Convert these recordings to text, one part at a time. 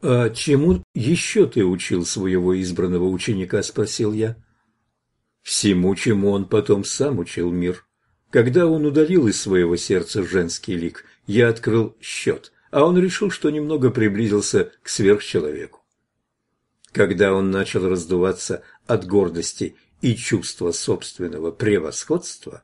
«А чему еще ты учил своего избранного ученика?» – спросил я. «Всему, чему он потом сам учил мир. Когда он удалил из своего сердца женский лик, я открыл счет, а он решил, что немного приблизился к сверхчеловеку. Когда он начал раздуваться от гордости и чувства собственного превосходства,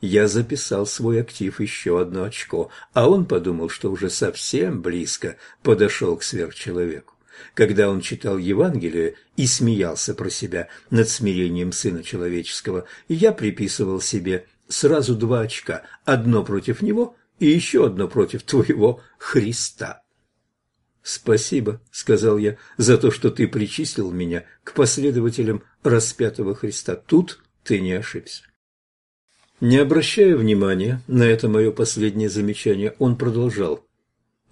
я записал свой актив еще одно очко, а он подумал, что уже совсем близко подошел к сверхчеловеку. Когда он читал Евангелие и смеялся про себя над смирением Сына Человеческого, я приписывал себе сразу два очка, одно против него и еще одно против твоего Христа. «Спасибо», — сказал я, — «за то, что ты причислил меня к последователям распятого Христа. Тут ты не ошибся». Не обращая внимания на это мое последнее замечание, он продолжал.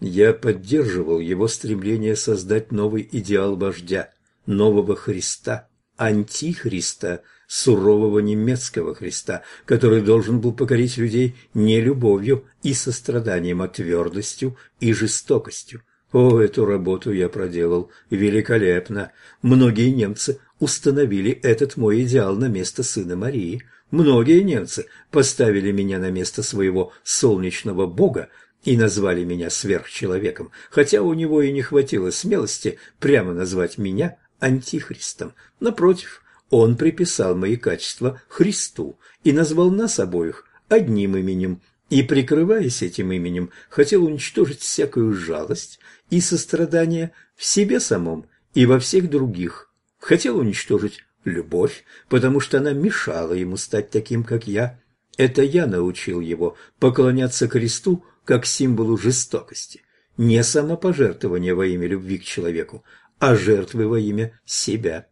Я поддерживал его стремление создать новый идеал вождя, нового Христа, антихриста, сурового немецкого Христа, который должен был покорить людей не любовью и состраданием, а твердостью и жестокостью. О, эту работу я проделал великолепно. Многие немцы установили этот мой идеал на место сына Марии – Многие немцы поставили меня на место своего солнечного бога и назвали меня сверхчеловеком, хотя у него и не хватило смелости прямо назвать меня антихристом. Напротив, он приписал мои качества Христу и назвал нас обоих одним именем, и, прикрываясь этим именем, хотел уничтожить всякую жалость и сострадание в себе самом и во всех других. Хотел уничтожить любовь, потому что она мешала ему стать таким, как я. Это я научил его поклоняться кресту как символу жестокости, не самопожертвования во имя любви к человеку, а жертвы во имя себя.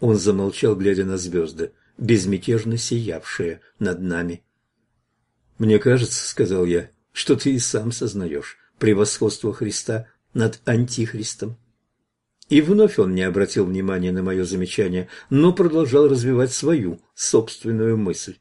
Он замолчал, глядя на звезды, безмятежно сиявшие над нами. «Мне кажется, — сказал я, — что ты и сам сознаешь превосходство Христа над Антихристом. И вновь он не обратил внимания на мое замечание, но продолжал развивать свою собственную мысль.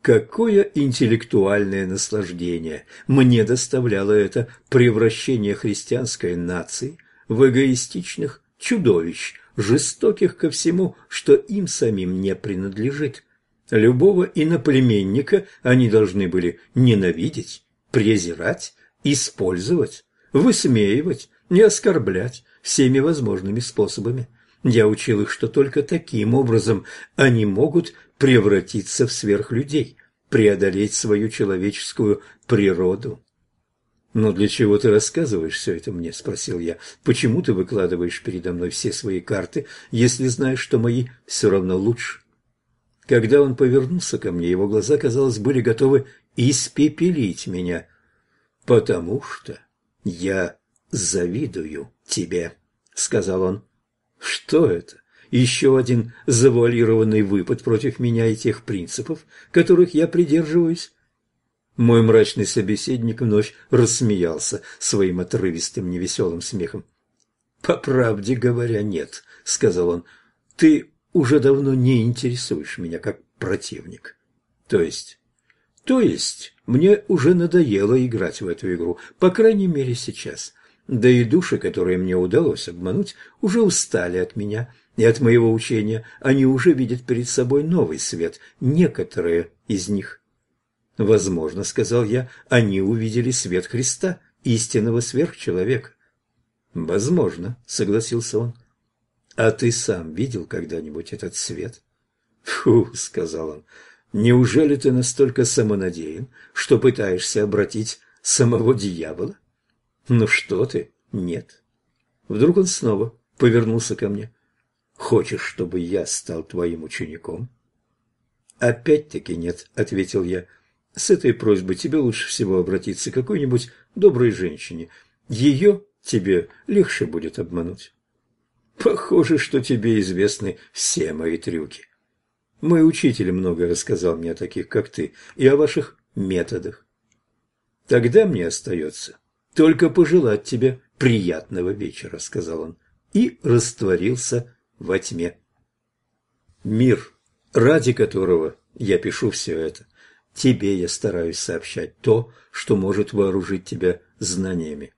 Какое интеллектуальное наслаждение мне доставляло это превращение христианской нации в эгоистичных чудовищ, жестоких ко всему, что им самим не принадлежит. Любого иноплеменника они должны были ненавидеть, презирать, использовать, высмеивать, не оскорблять, всеми возможными способами. Я учил их, что только таким образом они могут превратиться в сверхлюдей, преодолеть свою человеческую природу. «Но для чего ты рассказываешь все это мне?» – спросил я. «Почему ты выкладываешь передо мной все свои карты, если знаешь, что мои все равно лучше?» Когда он повернулся ко мне, его глаза, казалось, были готовы испепелить меня, потому что я завидую тебе», — сказал он. «Что это? Еще один завуалированный выпад против меня и тех принципов, которых я придерживаюсь?» Мой мрачный собеседник вновь рассмеялся своим отрывистым невеселым смехом. «По правде говоря, нет», — сказал он. «Ты уже давно не интересуешь меня как противник. То есть...» «То есть мне уже надоело играть в эту игру, по крайней мере сейчас. Да и души, которые мне удалось обмануть, уже устали от меня и от моего учения. Они уже видят перед собой новый свет, некоторые из них. Возможно, сказал я, они увидели свет Христа, истинного сверхчеловека. Возможно, согласился он. А ты сам видел когда-нибудь этот свет? Фу, сказал он, неужели ты настолько самонадеян, что пытаешься обратить самого дьявола? «Ну что ты? Нет». Вдруг он снова повернулся ко мне. «Хочешь, чтобы я стал твоим учеником?» «Опять-таки нет», — ответил я. «С этой просьбой тебе лучше всего обратиться к какой-нибудь доброй женщине. Ее тебе легче будет обмануть». «Похоже, что тебе известны все мои трюки. Мой учитель много рассказал мне о таких, как ты, и о ваших методах. Тогда мне остается только пожелать тебе приятного вечера», — сказал он, и растворился во тьме. Мир, ради которого я пишу все это, тебе я стараюсь сообщать то, что может вооружить тебя знаниями.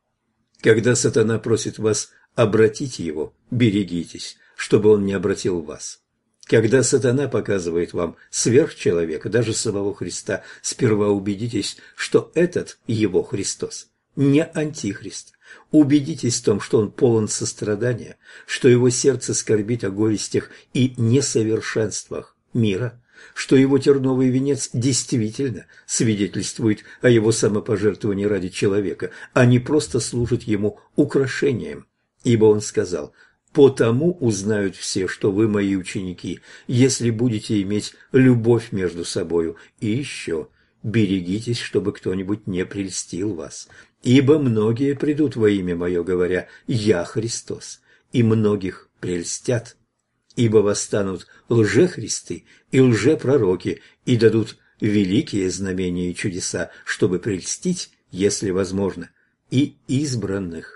Когда сатана просит вас обратить его, берегитесь, чтобы он не обратил вас. Когда сатана показывает вам сверхчеловека, даже самого Христа, сперва убедитесь, что этот его Христос, не антихрист. Убедитесь в том, что он полон сострадания, что его сердце скорбит о горестях и несовершенствах мира, что его терновый венец действительно свидетельствует о его самопожертвовании ради человека, а не просто служит ему украшением. Ибо он сказал «Потому узнают все, что вы мои ученики, если будете иметь любовь между собою. И еще, берегитесь, чтобы кто-нибудь не прельстил вас. Ибо многие придут во имя мое, говоря «Я Христос», и многих прельстят» ибо восстанут лжехристы и лжепророки и дадут великие знамения и чудеса, чтобы прельстить, если возможно, и избранных.